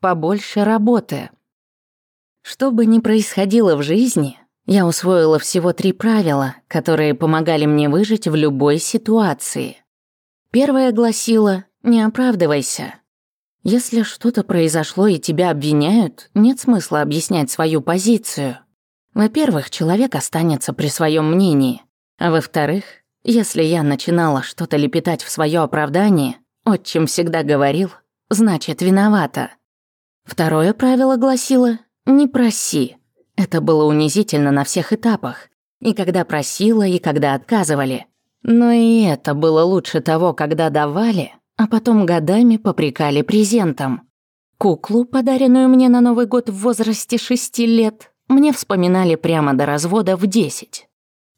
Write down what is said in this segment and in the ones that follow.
побольше работы. Что бы ни происходило в жизни, я усвоила всего три правила, которые помогали мне выжить в любой ситуации. Первое гласило «не оправдывайся». Если что-то произошло и тебя обвиняют, нет смысла объяснять свою позицию. Во-первых, человек останется при своем мнении. А во-вторых, если я начинала что-то лепетать в свое оправдание, отчим всегда говорил «значит, виновата». Второе правило гласило «не проси». Это было унизительно на всех этапах. И когда просила, и когда отказывали. Но и это было лучше того, когда давали, а потом годами попрекали презентом. Куклу, подаренную мне на Новый год в возрасте шести лет, мне вспоминали прямо до развода в десять.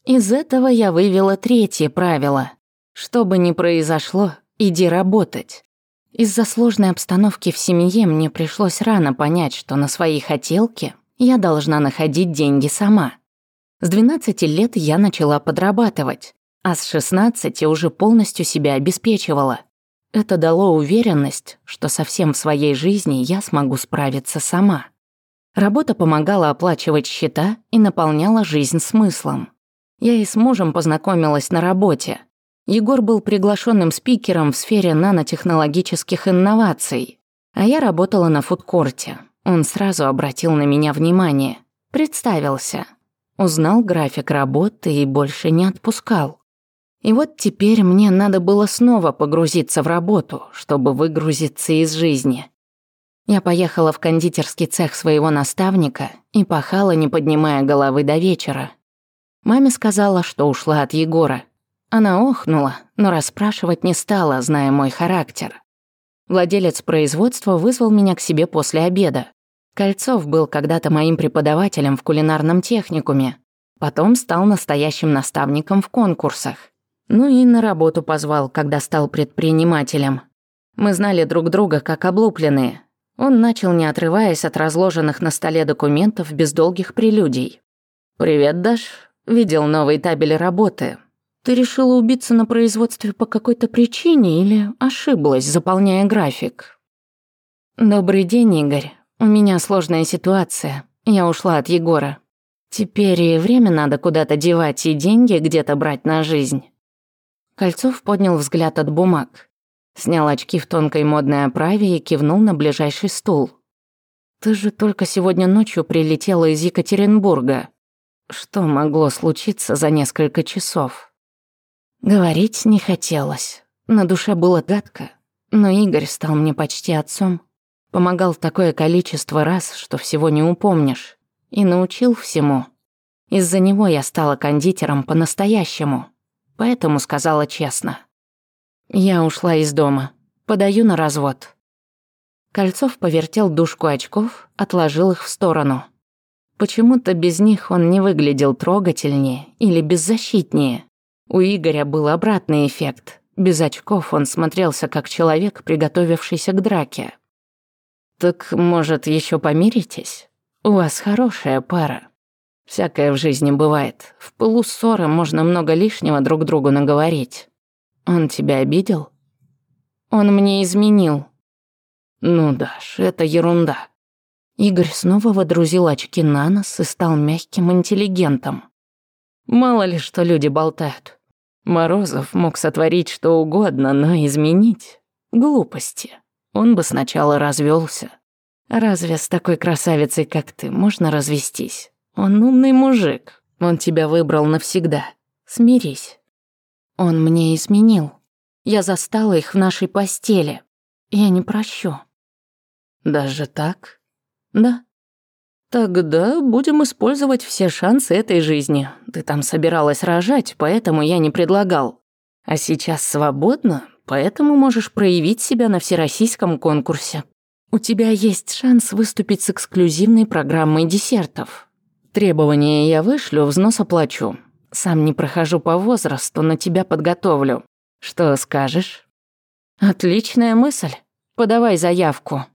Из этого я вывела третье правило. Что бы ни произошло, иди работать. Из-за сложной обстановки в семье мне пришлось рано понять, что на своей хотелки я должна находить деньги сама. С 12 лет я начала подрабатывать, а с 16 уже полностью себя обеспечивала. Это дало уверенность, что совсем в своей жизни я смогу справиться сама. Работа помогала оплачивать счета и наполняла жизнь смыслом. Я и с мужем познакомилась на работе – Егор был приглашенным спикером в сфере нанотехнологических инноваций, а я работала на фудкорте. Он сразу обратил на меня внимание, представился, узнал график работы и больше не отпускал. И вот теперь мне надо было снова погрузиться в работу, чтобы выгрузиться из жизни. Я поехала в кондитерский цех своего наставника и пахала, не поднимая головы до вечера. Маме сказала, что ушла от Егора – она охнула, но расспрашивать не стала, зная мой характер. Владелец производства вызвал меня к себе после обеда. Кольцов был когда-то моим преподавателем в кулинарном техникуме, потом стал настоящим наставником в конкурсах. Ну и на работу позвал, когда стал предпринимателем. Мы знали друг друга как облупленные. Он начал, не отрываясь от разложенных на столе документов без долгих прелюдий. «Привет, Даш. Видел новый табель работы. Ты решила убиться на производстве по какой-то причине или ошиблась, заполняя график? Добрый день, Игорь. У меня сложная ситуация. Я ушла от Егора. Теперь и время надо куда-то девать, и деньги где-то брать на жизнь. Кольцов поднял взгляд от бумаг. Снял очки в тонкой модной оправе и кивнул на ближайший стул. «Ты же только сегодня ночью прилетела из Екатеринбурга. Что могло случиться за несколько часов?» Говорить не хотелось. На душе было гадко. Но Игорь стал мне почти отцом. Помогал такое количество раз, что всего не упомнишь. И научил всему. Из-за него я стала кондитером по-настоящему. Поэтому сказала честно. Я ушла из дома. Подаю на развод. Кольцов повертел дужку очков, отложил их в сторону. Почему-то без них он не выглядел трогательнее или беззащитнее. У Игоря был обратный эффект. Без очков он смотрелся как человек, приготовившийся к драке. «Так, может, еще помиритесь? У вас хорошая пара. Всякое в жизни бывает. В пылу ссоры можно много лишнего друг другу наговорить. Он тебя обидел?» «Он мне изменил». «Ну, Даш, это ерунда». Игорь снова водрузил очки на нос и стал мягким интеллигентом. Мало ли, что люди болтают. Морозов мог сотворить что угодно, но изменить — глупости. Он бы сначала развелся. Разве с такой красавицей, как ты, можно развестись? Он умный мужик. Он тебя выбрал навсегда. Смирись. Он мне изменил. Я застала их в нашей постели. Я не прощу. Даже так? Да. «Тогда будем использовать все шансы этой жизни. Ты там собиралась рожать, поэтому я не предлагал. А сейчас свободно, поэтому можешь проявить себя на всероссийском конкурсе. У тебя есть шанс выступить с эксклюзивной программой десертов. Требования я вышлю, взнос оплачу. Сам не прохожу по возрасту, но тебя подготовлю. Что скажешь?» «Отличная мысль. Подавай заявку».